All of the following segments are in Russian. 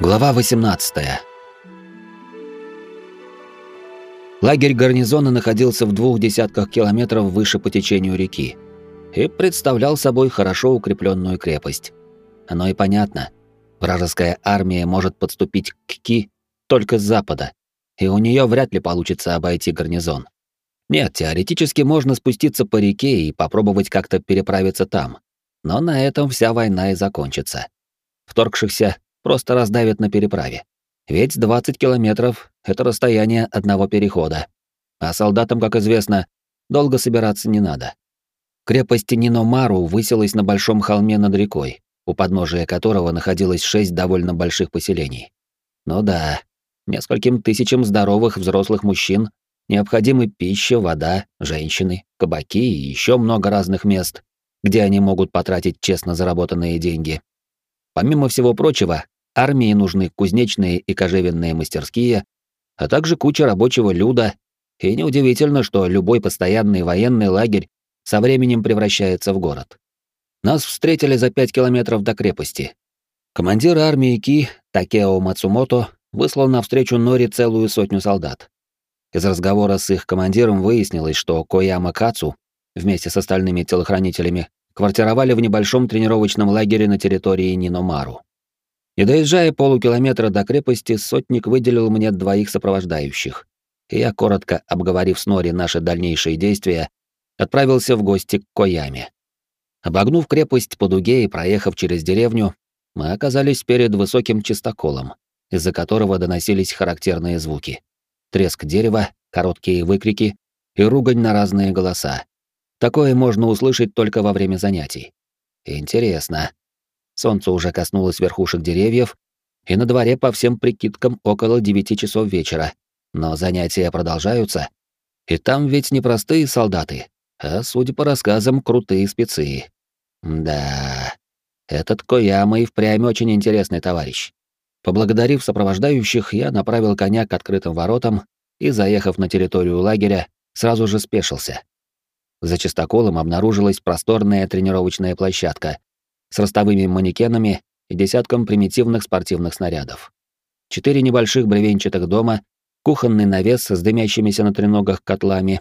Глава 18. Лагерь гарнизона находился в двух десятках километров выше по течению реки и представлял собой хорошо укрепленную крепость. Оно и понятно. Вражеская армия может подступить к Ки только с запада, и у нее вряд ли получится обойти гарнизон. Нет, теоретически можно спуститься по реке и попробовать как-то переправиться там. Но на этом вся война и закончится. Вторгшихся просто раздавят на переправе. Ведь 20 километров — это расстояние одного перехода. А солдатам, как известно, долго собираться не надо. Крепость Ниномару высилась на большом холме над рекой, у подножия которого находилось шесть довольно больших поселений. Ну да, нескольким тысячам здоровых взрослых мужчин необходимы пища, вода, женщины, кабаки и еще много разных мест, где они могут потратить честно заработанные деньги. Помимо всего прочего, армии нужны кузнечные и кожевенные мастерские, а также куча рабочего люда, и неудивительно, что любой постоянный военный лагерь со временем превращается в город. Нас встретили за пять километров до крепости. Командир армии Ки, Такео Мацумото, выслал навстречу Нори целую сотню солдат. Из разговора с их командиром выяснилось, что Кояма Кацу вместе с остальными телохранителями квартировали в небольшом тренировочном лагере на территории Ниномару. Не доезжая полукилометра до крепости, сотник выделил мне двоих сопровождающих. И я, коротко обговорив с Нори наши дальнейшие действия, отправился в гости к Кояме. Обогнув крепость по дуге и проехав через деревню, мы оказались перед высоким чистоколом, из-за которого доносились характерные звуки. Треск дерева, короткие выкрики и ругань на разные голоса. Такое можно услышать только во время занятий. Интересно. Солнце уже коснулось верхушек деревьев, и на дворе по всем прикидкам около девяти часов вечера. Но занятия продолжаются. И там ведь не простые солдаты, а, судя по рассказам, крутые спецы. Да, этот Кояма и впрямь очень интересный товарищ. Поблагодарив сопровождающих, я направил коня к открытым воротам и, заехав на территорию лагеря, сразу же спешился. За чистоколом обнаружилась просторная тренировочная площадка с ростовыми манекенами и десятком примитивных спортивных снарядов. Четыре небольших бревенчатых дома, кухонный навес с дымящимися на треногах котлами,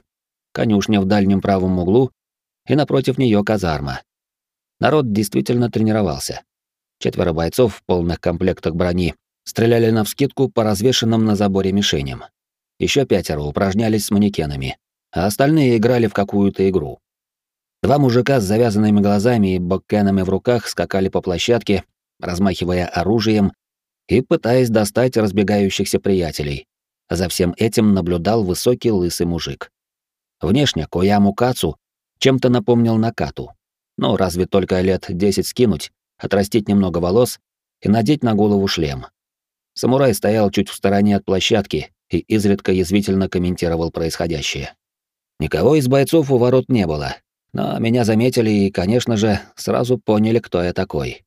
конюшня в дальнем правом углу и напротив нее казарма. Народ действительно тренировался. Четверо бойцов в полных комплектах брони стреляли навскидку по развешенным на заборе мишеням. Еще пятеро упражнялись с манекенами, а остальные играли в какую-то игру. Два мужика с завязанными глазами и боккенами в руках скакали по площадке, размахивая оружием и пытаясь достать разбегающихся приятелей. За всем этим наблюдал высокий лысый мужик. Внешне Кояму Кацу чем-то напомнил Накату. Ну, разве только лет десять скинуть, отрастить немного волос и надеть на голову шлем. Самурай стоял чуть в стороне от площадки и изредка язвительно комментировал происходящее. Никого из бойцов у ворот не было, но меня заметили и, конечно же, сразу поняли, кто я такой.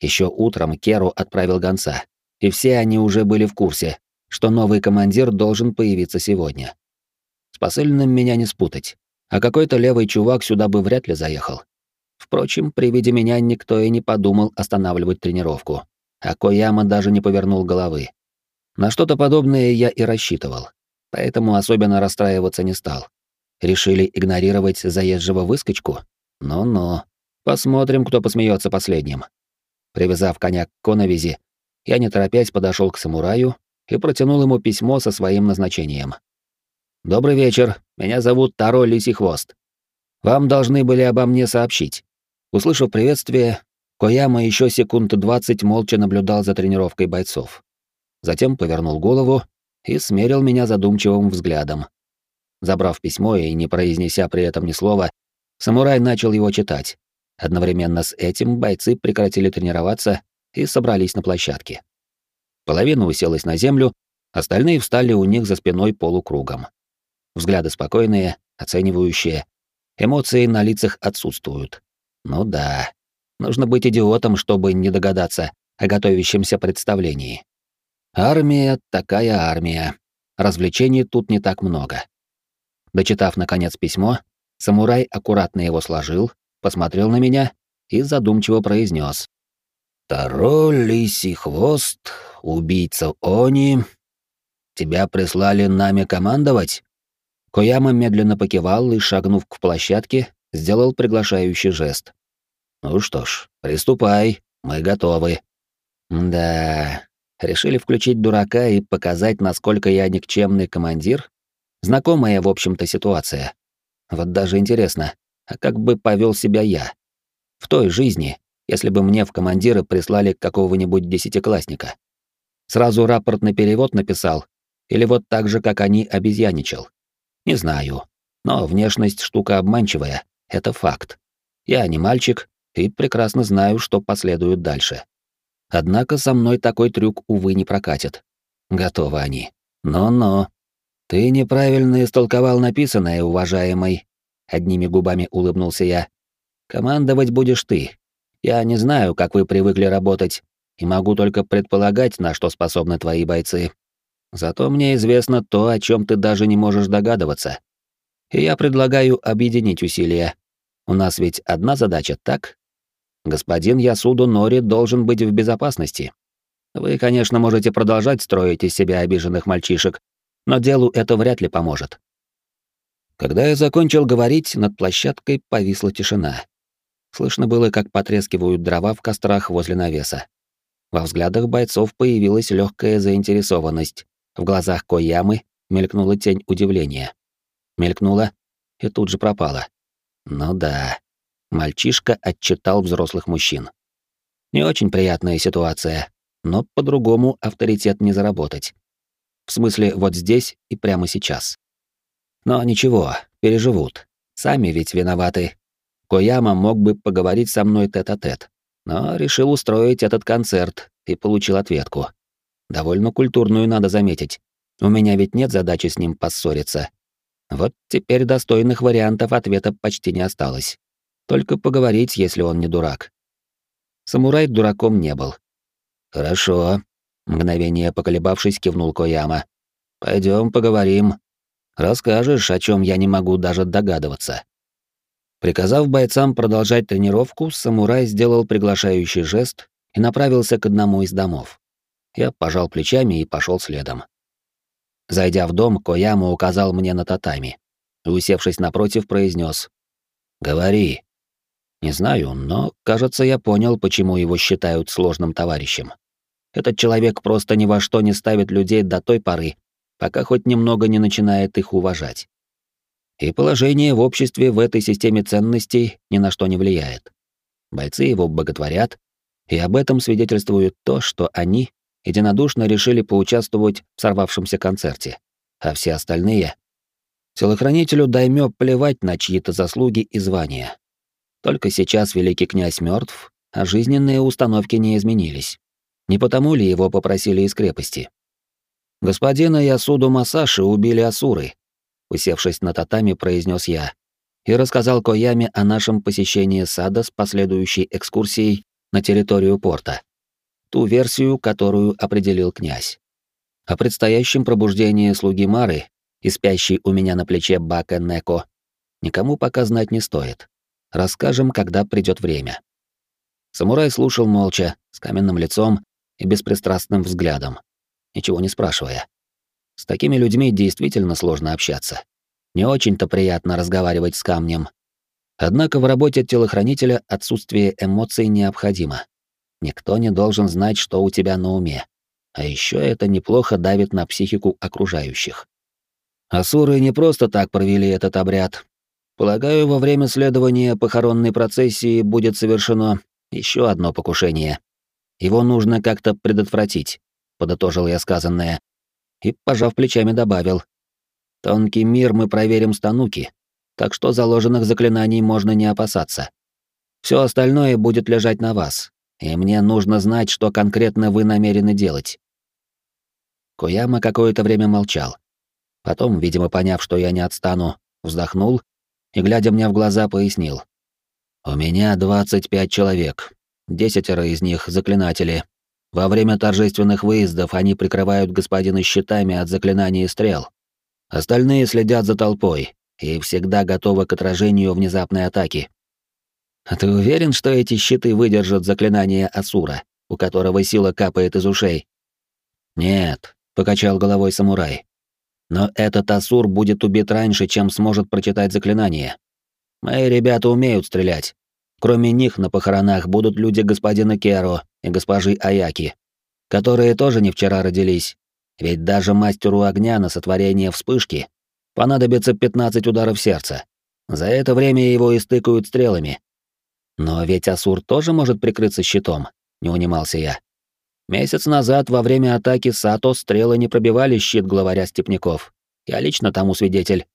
Еще утром Керу отправил гонца, и все они уже были в курсе, что новый командир должен появиться сегодня. С посыльным меня не спутать, а какой-то левый чувак сюда бы вряд ли заехал. Впрочем, при виде меня никто и не подумал останавливать тренировку, а Кояма даже не повернул головы. На что-то подобное я и рассчитывал, поэтому особенно расстраиваться не стал. Решили игнорировать заезжего выскочку? Ну-ну. Посмотрим, кто посмеется последним. Привязав коня к коновизи, я не торопясь подошел к самураю и протянул ему письмо со своим назначением. «Добрый вечер. Меня зовут Таро Лисий Хвост. Вам должны были обо мне сообщить». Услышав приветствие, Кояма еще секунд двадцать молча наблюдал за тренировкой бойцов. Затем повернул голову и смерил меня задумчивым взглядом, Забрав письмо и не произнеся при этом ни слова, самурай начал его читать. Одновременно с этим бойцы прекратили тренироваться и собрались на площадке. Половина уселась на землю, остальные встали у них за спиной полукругом. Взгляды спокойные, оценивающие. Эмоции на лицах отсутствуют. Ну да, нужно быть идиотом, чтобы не догадаться о готовящемся представлении. Армия такая армия. Развлечений тут не так много. Дочитав, наконец, письмо, самурай аккуратно его сложил, посмотрел на меня и задумчиво произнес: Таро, лисий хвост, убийца Они. Тебя прислали нами командовать? Кояма медленно покивал и, шагнув к площадке, сделал приглашающий жест. Ну что ж, приступай, мы готовы. Да, решили включить дурака и показать, насколько я никчемный командир? Знакомая, в общем-то, ситуация. Вот даже интересно, а как бы повел себя я? В той жизни, если бы мне в командиры прислали какого-нибудь десятиклассника. Сразу рапортный перевод написал, или вот так же, как они, обезьяничал. Не знаю, но внешность штука обманчивая, это факт. Я не мальчик и прекрасно знаю, что последует дальше. Однако со мной такой трюк, увы, не прокатит. Готовы они. Но-но. Ты неправильно истолковал написанное, уважаемый. Одними губами улыбнулся я. Командовать будешь ты, я не знаю, как вы привыкли работать, и могу только предполагать, на что способны твои бойцы. Зато мне известно то, о чем ты даже не можешь догадываться. И я предлагаю объединить усилия. У нас ведь одна задача, так? Господин Ясуду Нори должен быть в безопасности. Вы, конечно, можете продолжать строить из себя обиженных мальчишек, но делу это вряд ли поможет. Когда я закончил говорить, над площадкой повисла тишина. Слышно было, как потрескивают дрова в кострах возле навеса. Во взглядах бойцов появилась легкая заинтересованность. В глазах Коямы мелькнула тень удивления. Мелькнула и тут же пропала. Ну да, мальчишка отчитал взрослых мужчин. Не очень приятная ситуация, но по-другому авторитет не заработать. В смысле, вот здесь и прямо сейчас. Но ничего, переживут. Сами ведь виноваты, Кояма мог бы поговорить со мной тет-а-тет, -тет, но решил устроить этот концерт и получил ответку. Довольно культурную, надо заметить. У меня ведь нет задачи с ним поссориться. Вот теперь достойных вариантов ответа почти не осталось. Только поговорить, если он не дурак. Самурай дураком не был. «Хорошо», — мгновение поколебавшись, кивнул Кояма. Пойдем поговорим. Расскажешь, о чем я не могу даже догадываться». Приказав бойцам продолжать тренировку, самурай сделал приглашающий жест и направился к одному из домов. Я пожал плечами и пошел следом. Зайдя в дом, Кояма указал мне на татами усевшись напротив, произнес: «Говори». Не знаю, но, кажется, я понял, почему его считают сложным товарищем. Этот человек просто ни во что не ставит людей до той поры, пока хоть немного не начинает их уважать и положение в обществе в этой системе ценностей ни на что не влияет. Бойцы его боготворят, и об этом свидетельствует то, что они единодушно решили поучаствовать в сорвавшемся концерте, а все остальные... Телохранителю даймё плевать на чьи-то заслуги и звания. Только сейчас великий князь мертв, а жизненные установки не изменились. Не потому ли его попросили из крепости? Господина Ясуду Масаши убили асуры, усевшись на татами, произнес я и рассказал Кояме о нашем посещении сада с последующей экскурсией на территорию порта. Ту версию, которую определил князь. О предстоящем пробуждении слуги Мары и спящей у меня на плече Бака Неко никому пока знать не стоит. Расскажем, когда придет время. Самурай слушал молча, с каменным лицом и беспристрастным взглядом, ничего не спрашивая. С такими людьми действительно сложно общаться. Не очень-то приятно разговаривать с камнем. Однако в работе телохранителя отсутствие эмоций необходимо. Никто не должен знать, что у тебя на уме. А еще это неплохо давит на психику окружающих. Асуры не просто так провели этот обряд. Полагаю, во время следования похоронной процессии будет совершено еще одно покушение. Его нужно как-то предотвратить, подытожил я сказанное, и, пожав плечами, добавил. «Тонкий мир мы проверим с Тануки, так что заложенных заклинаний можно не опасаться. Все остальное будет лежать на вас, и мне нужно знать, что конкретно вы намерены делать». Куяма какое-то время молчал. Потом, видимо, поняв, что я не отстану, вздохнул и, глядя мне в глаза, пояснил. «У меня 25 человек, десятеро из них — заклинатели, во время торжественных выездов они прикрывают господина щитами от заклинаний стрел. Остальные следят за толпой и всегда готовы к отражению внезапной атаки. А ты уверен, что эти щиты выдержат заклинание Асура? у которого сила капает из ушей. Нет, покачал головой самурай. Но этот Асур будет убит раньше, чем сможет прочитать заклинание. Мои ребята умеют стрелять. Кроме них на похоронах будут люди господина Керо и госпожи Аяки, которые тоже не вчера родились. Ведь даже мастеру огня на сотворение вспышки понадобится 15 ударов сердца. За это время его истыкают стрелами. Но ведь Асур тоже может прикрыться щитом, не унимался я. Месяц назад во время атаки Сато стрелы не пробивали щит главаря степняков. Я лично тому свидетель.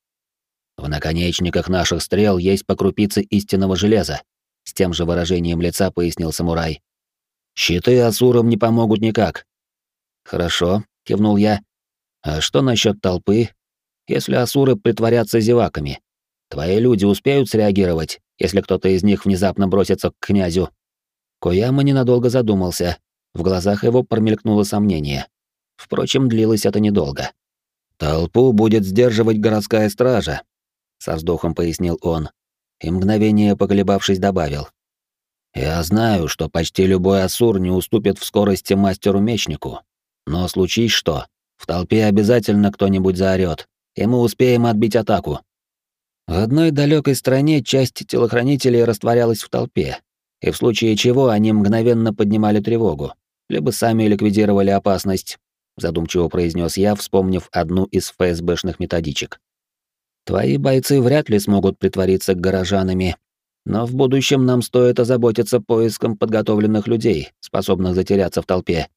В наконечниках наших стрел есть по крупице истинного железа, с тем же выражением лица пояснил самурай. Щиты асурам не помогут никак. Хорошо, кивнул я. А что насчет толпы? Если асуры притворятся зеваками, твои люди успеют среагировать, если кто-то из них внезапно бросится к князю. Кояма ненадолго задумался. В глазах его промелькнуло сомнение. Впрочем, длилось это недолго. Толпу будет сдерживать городская стража, со вздохом пояснил он и мгновение поколебавшись добавил. «Я знаю, что почти любой асур не уступит в скорости мастеру-мечнику, но случись что, в толпе обязательно кто-нибудь заорёт, и мы успеем отбить атаку». В одной далекой стране часть телохранителей растворялась в толпе, и в случае чего они мгновенно поднимали тревогу, либо сами ликвидировали опасность, задумчиво произнес я, вспомнив одну из ФСБшных методичек. Твои бойцы вряд ли смогут притвориться горожанами, но в будущем нам стоит озаботиться поиском подготовленных людей, способных затеряться в толпе.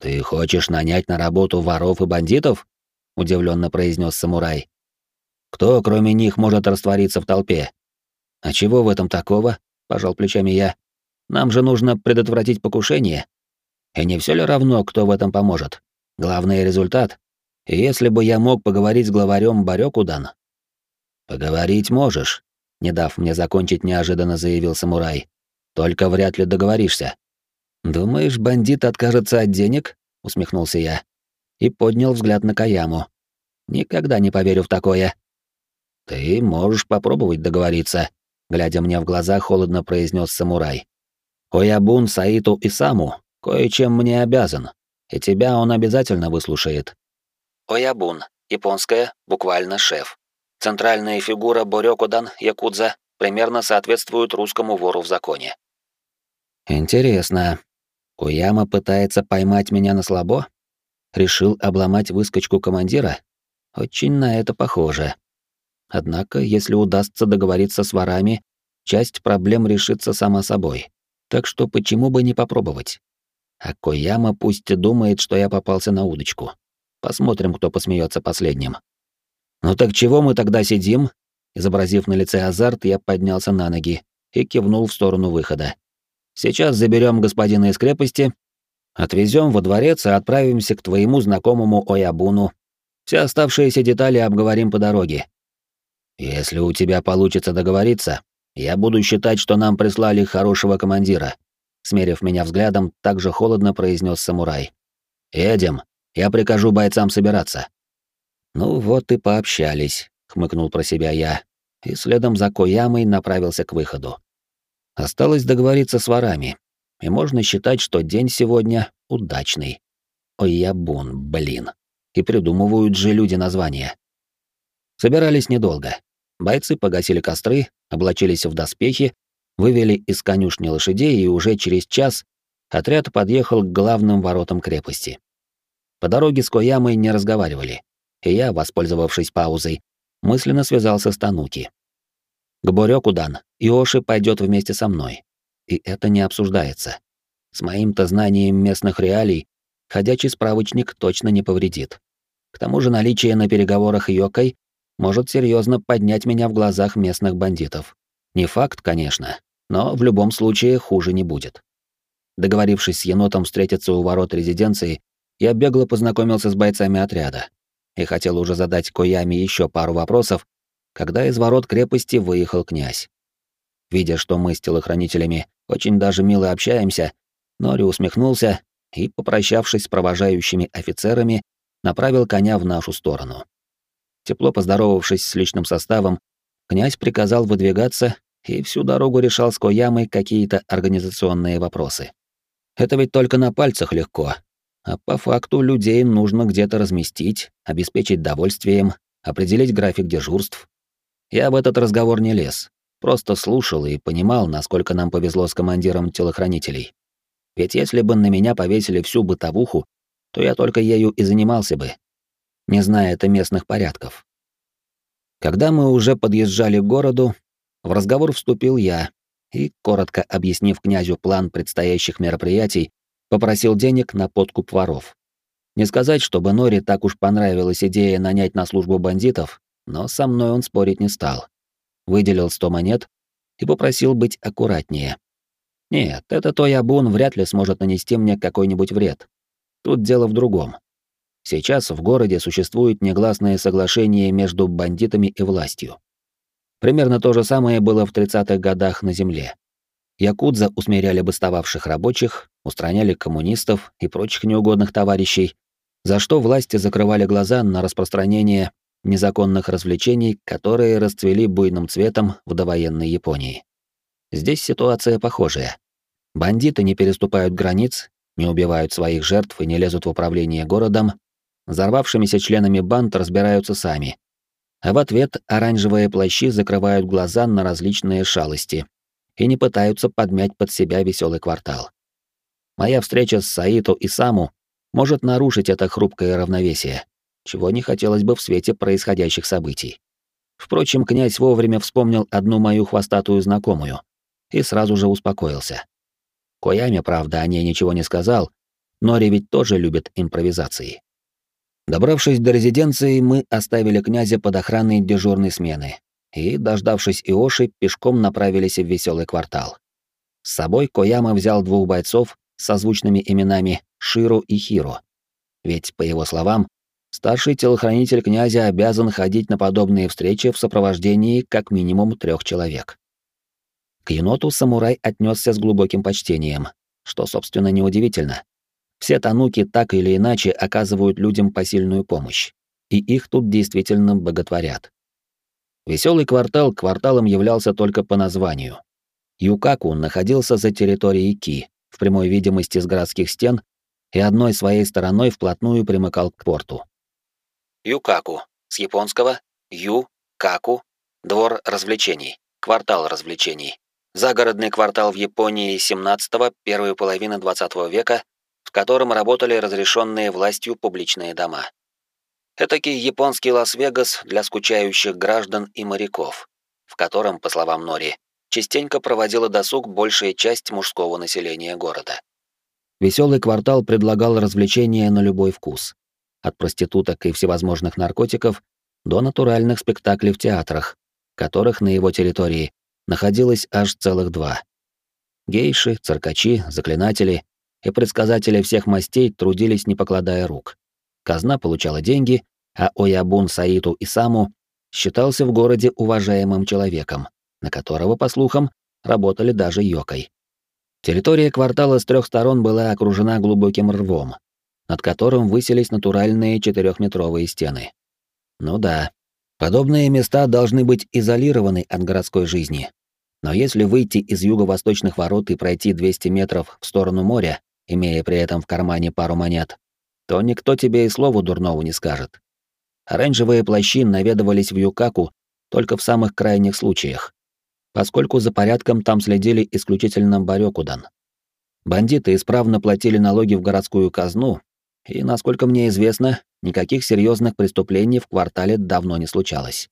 Ты хочешь нанять на работу воров и бандитов? удивленно произнес самурай. Кто, кроме них, может раствориться в толпе? А чего в этом такого? пожал плечами я. Нам же нужно предотвратить покушение. И не все ли равно, кто в этом поможет? Главный результат если бы я мог поговорить с главарем Барёкудан... Поговорить можешь, не дав мне закончить, неожиданно заявил самурай. Только вряд ли договоришься. Думаешь, бандит откажется от денег? усмехнулся я и поднял взгляд на Каяму. Никогда не поверю в такое. Ты можешь попробовать договориться, глядя мне в глаза, холодно произнес самурай. Оябун Саиту и Саму кое-чем мне обязан, и тебя он обязательно выслушает. Оябун, японская, буквально шеф. Центральная фигура Борёкудан, якудза, примерно соответствует русскому вору в законе. Интересно. Куяма пытается поймать меня на слабо? Решил обломать выскочку командира? Очень на это похоже. Однако, если удастся договориться с ворами, часть проблем решится сама собой. Так что почему бы не попробовать? А Кояма пусть думает, что я попался на удочку. Посмотрим, кто посмеется последним. Ну так чего мы тогда сидим? Изобразив на лице азарт, я поднялся на ноги и кивнул в сторону выхода. Сейчас заберем господина из крепости, отвезем во дворец и отправимся к твоему знакомому Оябуну. Все оставшиеся детали обговорим по дороге. Если у тебя получится договориться, я буду считать, что нам прислали хорошего командира. Смерив меня взглядом, так же холодно произнес самурай. Едем. Я прикажу бойцам собираться. Ну вот и пообщались, хмыкнул про себя я, и следом за Коямой направился к выходу. Осталось договориться с ворами, и можно считать, что день сегодня удачный. Ой, я бун, блин. И придумывают же люди названия. Собирались недолго. Бойцы погасили костры, облачились в доспехи, вывели из конюшни лошадей, и уже через час отряд подъехал к главным воротам крепости. По дороге с Коямой не разговаривали, и я, воспользовавшись паузой, мысленно связался с Тануки. К Борёкудан Иоши пойдет вместе со мной. И это не обсуждается. С моим-то знанием местных реалий ходячий справочник точно не повредит. К тому же наличие на переговорах Йокой может серьезно поднять меня в глазах местных бандитов. Не факт, конечно, но в любом случае хуже не будет. Договорившись с енотом встретиться у ворот резиденции, я бегло познакомился с бойцами отряда и хотел уже задать Кояме еще пару вопросов, когда из ворот крепости выехал князь. Видя, что мы с телохранителями очень даже мило общаемся, Нори усмехнулся и, попрощавшись с провожающими офицерами, направил коня в нашу сторону. Тепло поздоровавшись с личным составом, князь приказал выдвигаться и всю дорогу решал с Коямой какие-то организационные вопросы. Это ведь только на пальцах легко. А по факту людей нужно где-то разместить, обеспечить довольствием, определить график дежурств. Я в этот разговор не лез, просто слушал и понимал, насколько нам повезло с командиром телохранителей. Ведь если бы на меня повесили всю бытовуху, то я только ею и занимался бы, не зная это местных порядков. Когда мы уже подъезжали к городу, в разговор вступил я и, коротко объяснив князю план предстоящих мероприятий, попросил денег на подкуп воров. Не сказать, чтобы Нори так уж понравилась идея нанять на службу бандитов, но со мной он спорить не стал. Выделил сто монет и попросил быть аккуратнее. Нет, это той Абун вряд ли сможет нанести мне какой-нибудь вред. Тут дело в другом. Сейчас в городе существует негласное соглашение между бандитами и властью. Примерно то же самое было в 30-х годах на Земле. Якудза усмиряли бастовавших рабочих, устраняли коммунистов и прочих неугодных товарищей, за что власти закрывали глаза на распространение незаконных развлечений, которые расцвели буйным цветом в довоенной Японии. Здесь ситуация похожая. Бандиты не переступают границ, не убивают своих жертв и не лезут в управление городом, взорвавшимися членами банд разбираются сами. А в ответ оранжевые плащи закрывают глаза на различные шалости и не пытаются подмять под себя веселый квартал. Моя встреча с Саито и Саму может нарушить это хрупкое равновесие, чего не хотелось бы в свете происходящих событий. Впрочем, князь вовремя вспомнил одну мою хвостатую знакомую — и сразу же успокоился. Кояме, правда, о ней ничего не сказал, Нори ведь тоже любит импровизации. Добравшись до резиденции, мы оставили князя под охраной дежурной смены и, дождавшись Иоши, пешком направились в веселый квартал. С собой Кояма взял двух бойцов с созвучными именами Ширу и Хиро. Ведь, по его словам, старший телохранитель князя обязан ходить на подобные встречи в сопровождении как минимум трех человек. К еноту самурай отнесся с глубоким почтением, что, собственно, неудивительно. Все тануки так или иначе оказывают людям посильную помощь, и их тут действительно боготворят. Веселый квартал кварталом являлся только по названию. Юкаку находился за территорией Ки, в прямой видимости с городских стен, и одной своей стороной вплотную примыкал к порту. Юкаку, с японского Ю-Каку, двор развлечений, квартал развлечений. Загородный квартал в Японии 17-го, первой половины 20 века, в котором работали разрешенные властью публичные дома. Этакий японский Лас-Вегас для скучающих граждан и моряков, в котором, по словам Нори, частенько проводила досуг большая часть мужского населения города. Веселый квартал предлагал развлечения на любой вкус. От проституток и всевозможных наркотиков до натуральных спектаклей в театрах, которых на его территории находилось аж целых два. Гейши, циркачи, заклинатели и предсказатели всех мастей трудились, не покладая рук. Казна получала деньги, а Оябун Саиту и Саму считался в городе уважаемым человеком, на которого, по слухам, работали даже йокой. Территория квартала с трех сторон была окружена глубоким рвом, над которым высились натуральные четырехметровые стены. Ну да, подобные места должны быть изолированы от городской жизни, но если выйти из юго-восточных ворот и пройти 200 метров в сторону моря, имея при этом в кармане пару монет, то никто тебе и слову дурного не скажет. Оранжевые плащи наведывались в Юкаку только в самых крайних случаях, поскольку за порядком там следили исключительно Барёкудан. Бандиты исправно платили налоги в городскую казну, и, насколько мне известно, никаких серьезных преступлений в квартале давно не случалось.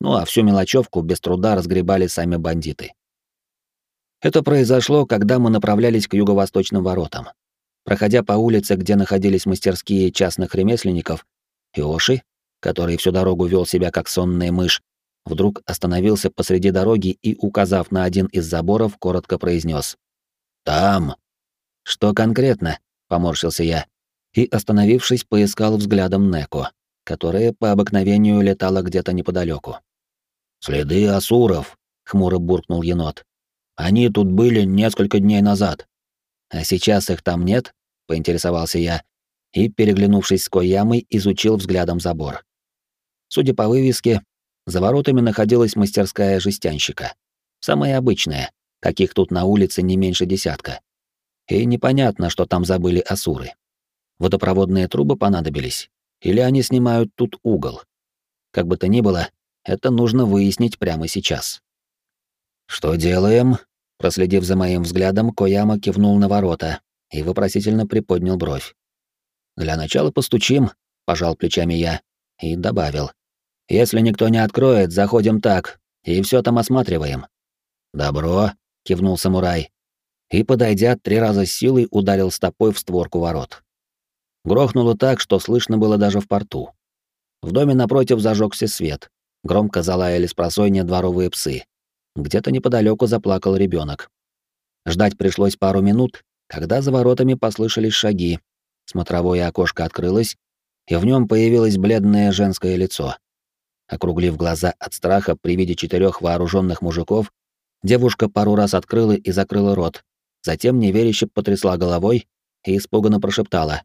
Ну а всю мелочевку без труда разгребали сами бандиты. Это произошло, когда мы направлялись к юго-восточным воротам. Проходя по улице, где находились мастерские частных ремесленников, Иоши, который всю дорогу вел себя как сонная мышь, вдруг остановился посреди дороги и, указав на один из заборов, коротко произнес: «Там!» «Что конкретно?» — поморщился я. И, остановившись, поискал взглядом Неко, которая по обыкновению летала где-то неподалеку. «Следы асуров», — хмуро буркнул енот. Они тут были несколько дней назад. А сейчас их там нет? Поинтересовался я и, переглянувшись с Коямой, изучил взглядом забор. Судя по вывеске, за воротами находилась мастерская жестянщика. Самая обычная, каких тут на улице не меньше десятка. И непонятно, что там забыли асуры. Водопроводные трубы понадобились, или они снимают тут угол. Как бы то ни было, это нужно выяснить прямо сейчас. «Что делаем?» Проследив за моим взглядом, Кояма кивнул на ворота и вопросительно приподнял бровь. «Для начала постучим», — пожал плечами я и добавил. «Если никто не откроет, заходим так и все там осматриваем». «Добро», — кивнул самурай. И, подойдя, три раза с силой ударил стопой в створку ворот. Грохнуло так, что слышно было даже в порту. В доме напротив зажегся свет. Громко залаяли с просонья дворовые псы. Где-то неподалеку заплакал ребенок. Ждать пришлось пару минут, когда за воротами послышались шаги. Смотровое окошко открылось, и в нем появилось бледное женское лицо. Округлив глаза от страха при виде четырех вооруженных мужиков, девушка пару раз открыла и закрыла рот, затем неверяще потрясла головой и испуганно прошептала.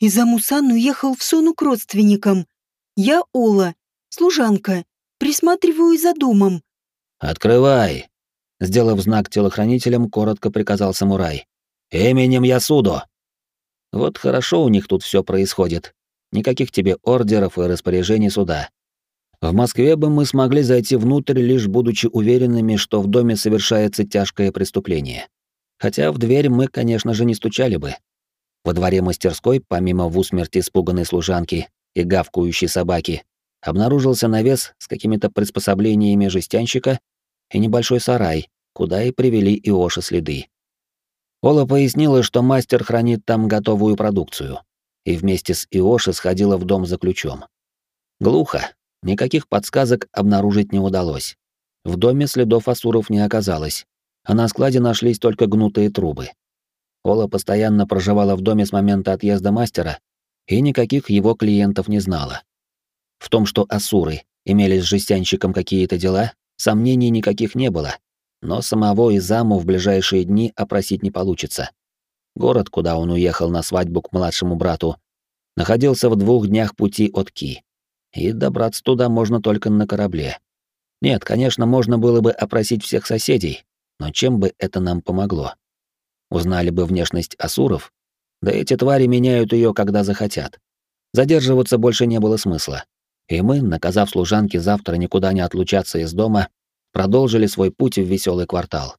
«Изамусан уехал в Сону к родственникам. Я Ола, служанка, присматриваю за домом. «Открывай!» Сделав знак телохранителям, коротко приказал самурай. «Именем Ясудо!» Вот хорошо у них тут все происходит. Никаких тебе ордеров и распоряжений суда. В Москве бы мы смогли зайти внутрь, лишь будучи уверенными, что в доме совершается тяжкое преступление. Хотя в дверь мы, конечно же, не стучали бы. Во дворе мастерской, помимо в усмерти испуганной служанки и гавкающей собаки, обнаружился навес с какими-то приспособлениями жестянщика и небольшой сарай, куда и привели Иоши следы. Ола пояснила, что мастер хранит там готовую продукцию, и вместе с Иоши сходила в дом за ключом. Глухо, никаких подсказок обнаружить не удалось. В доме следов асуров не оказалось, а на складе нашлись только гнутые трубы. Ола постоянно проживала в доме с момента отъезда мастера и никаких его клиентов не знала. В том, что асуры имели с жестянщиком какие-то дела, сомнений никаких не было, но самого Изаму в ближайшие дни опросить не получится. Город, куда он уехал на свадьбу к младшему брату, находился в двух днях пути от Ки, и добраться туда можно только на корабле. Нет, конечно, можно было бы опросить всех соседей, но чем бы это нам помогло? Узнали бы внешность асуров, да эти твари меняют ее, когда захотят. Задерживаться больше не было смысла. И мы, наказав служанке завтра никуда не отлучаться из дома, продолжили свой путь в веселый квартал.